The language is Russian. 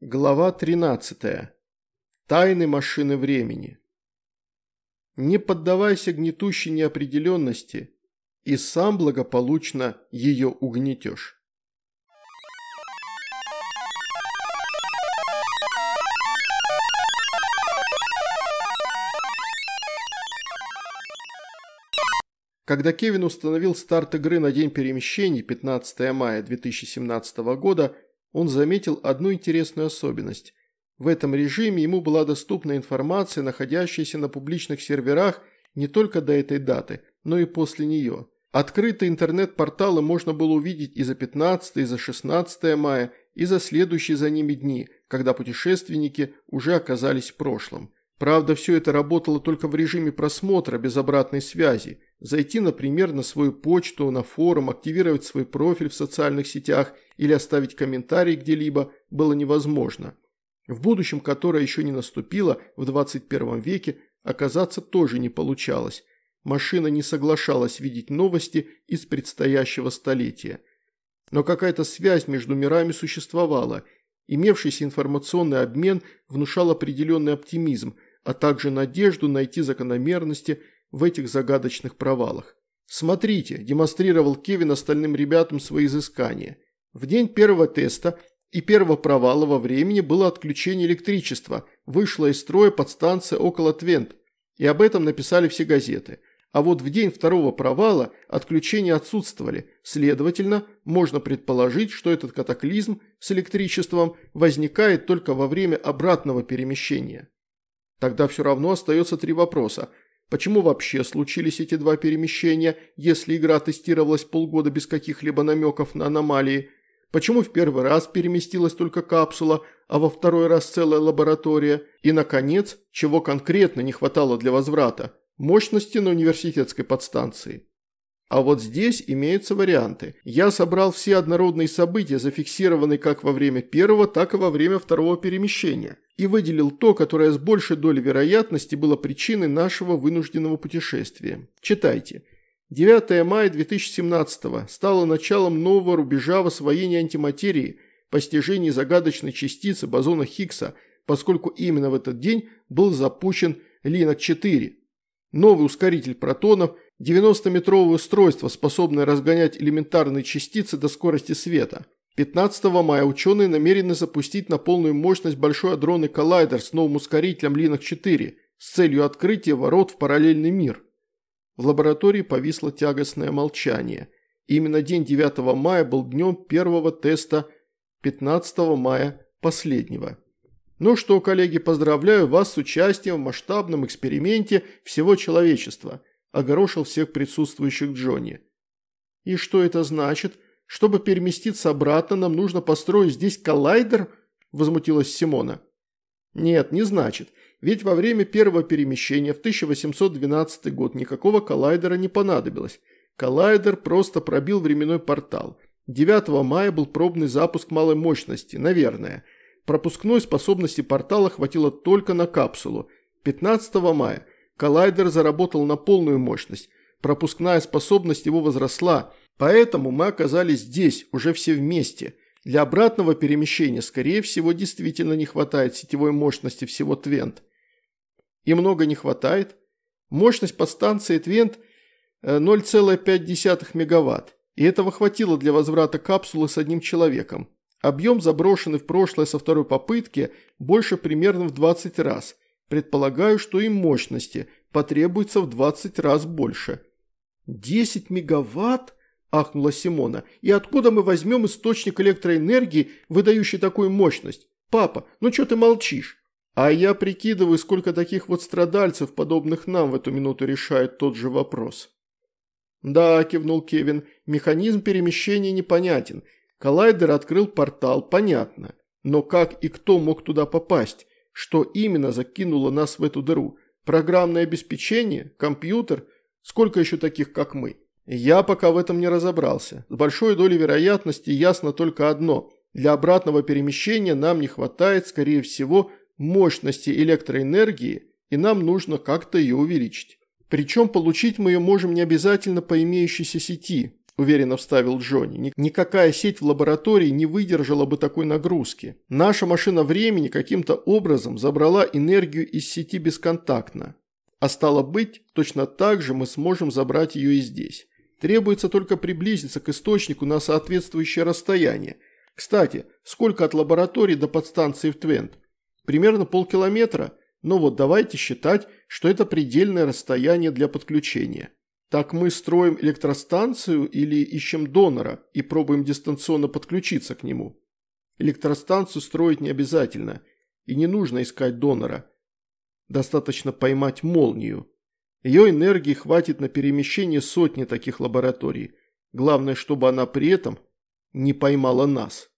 Глава 13. Тайны машины времени. Не поддавайся гнетущей неопределенности, и сам благополучно ее угнетешь. Когда Кевин установил старт игры на день перемещений 15 мая 2017 года, он заметил одну интересную особенность. В этом режиме ему была доступна информация, находящаяся на публичных серверах не только до этой даты, но и после нее. Открытые интернет-порталы можно было увидеть и за 15, и за 16 мая, и за следующие за ними дни, когда путешественники уже оказались в прошлом. Правда, все это работало только в режиме просмотра, без обратной связи. Зайти, например, на свою почту, на форум, активировать свой профиль в социальных сетях или оставить комментарий где-либо было невозможно. В будущем, которое еще не наступило, в 21 веке, оказаться тоже не получалось. Машина не соглашалась видеть новости из предстоящего столетия. Но какая-то связь между мирами существовала. Имевшийся информационный обмен внушал определенный оптимизм, а также надежду найти закономерности в этих загадочных провалах. «Смотрите», – демонстрировал Кевин остальным ребятам свои изыскания. В день первого теста и первого провала во времени было отключение электричества, вышла из строя подстанция около Твент, и об этом написали все газеты. А вот в день второго провала отключения отсутствовали, следовательно, можно предположить, что этот катаклизм с электричеством возникает только во время обратного перемещения. Тогда все равно остается три вопроса. Почему вообще случились эти два перемещения, если игра тестировалась полгода без каких-либо намеков на аномалии? Почему в первый раз переместилась только капсула, а во второй раз целая лаборатория? И, наконец, чего конкретно не хватало для возврата? Мощности на университетской подстанции. А вот здесь имеются варианты. Я собрал все однородные события, зафиксированные как во время первого, так и во время второго перемещения, и выделил то, которое с большей долей вероятности было причиной нашего вынужденного путешествия. Читайте. 9 мая 2017 стало началом нового рубежа в освоении антиматерии, постижении загадочной частицы бозона Хиггса, поскольку именно в этот день был запущен Линок-4. Новый ускоритель протонов, 90-метровое устройство, способное разгонять элементарные частицы до скорости света. 15 мая ученые намерены запустить на полную мощность большой адронный коллайдер с новым ускорителем Линок-4 с целью открытия ворот в параллельный мир. В лаборатории повисло тягостное молчание. именно день 9 мая был днем первого теста, 15 мая – последнего. Ну что, коллеги, поздравляю вас с участием в масштабном эксперименте всего человечества, огорошил всех присутствующих Джонни. И что это значит? Чтобы переместиться обратно, нам нужно построить здесь коллайдер? Возмутилась Симона. Нет, не значит. Ведь во время первого перемещения в 1812 год никакого коллайдера не понадобилось. Коллайдер просто пробил временной портал. 9 мая был пробный запуск малой мощности, наверное. Пропускной способности портала хватило только на капсулу. 15 мая коллайдер заработал на полную мощность. Пропускная способность его возросла, поэтому мы оказались здесь, уже все вместе. Для обратного перемещения, скорее всего, действительно не хватает сетевой мощности всего Твент и много не хватает. Мощность подстанции Твент 0,5 э, мегаватт, и этого хватило для возврата капсулы с одним человеком. Объем, заброшенный в прошлое со второй попытки, больше примерно в 20 раз. Предполагаю, что и мощности потребуется в 20 раз больше. 10 мегаватт? ахнула Симона. «И откуда мы возьмем источник электроэнергии, выдающий такую мощность? Папа, ну что ты молчишь?» А я прикидываю, сколько таких вот страдальцев, подобных нам, в эту минуту решает тот же вопрос. Да, кивнул Кевин, механизм перемещения непонятен. Коллайдер открыл портал, понятно. Но как и кто мог туда попасть? Что именно закинуло нас в эту дыру? Программное обеспечение? Компьютер? Сколько еще таких, как мы? Я пока в этом не разобрался. С большой долей вероятности ясно только одно. Для обратного перемещения нам не хватает, скорее всего, мощности электроэнергии, и нам нужно как-то ее увеличить. Причем получить мы ее можем не обязательно по имеющейся сети. – уверенно вставил Джонни. «Никакая сеть в лаборатории не выдержала бы такой нагрузки. Наша машина времени каким-то образом забрала энергию из сети бесконтактно. А стало быть, точно так же мы сможем забрать ее и здесь. Требуется только приблизиться к источнику на соответствующее расстояние. Кстати, сколько от лаборатории до подстанции в Твент? Примерно полкилометра? Но ну вот давайте считать, что это предельное расстояние для подключения. Так мы строим электростанцию или ищем донора и пробуем дистанционно подключиться к нему? Электростанцию строить не обязательно, и не нужно искать донора. Достаточно поймать молнию. Ее энергии хватит на перемещение сотни таких лабораторий. Главное, чтобы она при этом не поймала нас.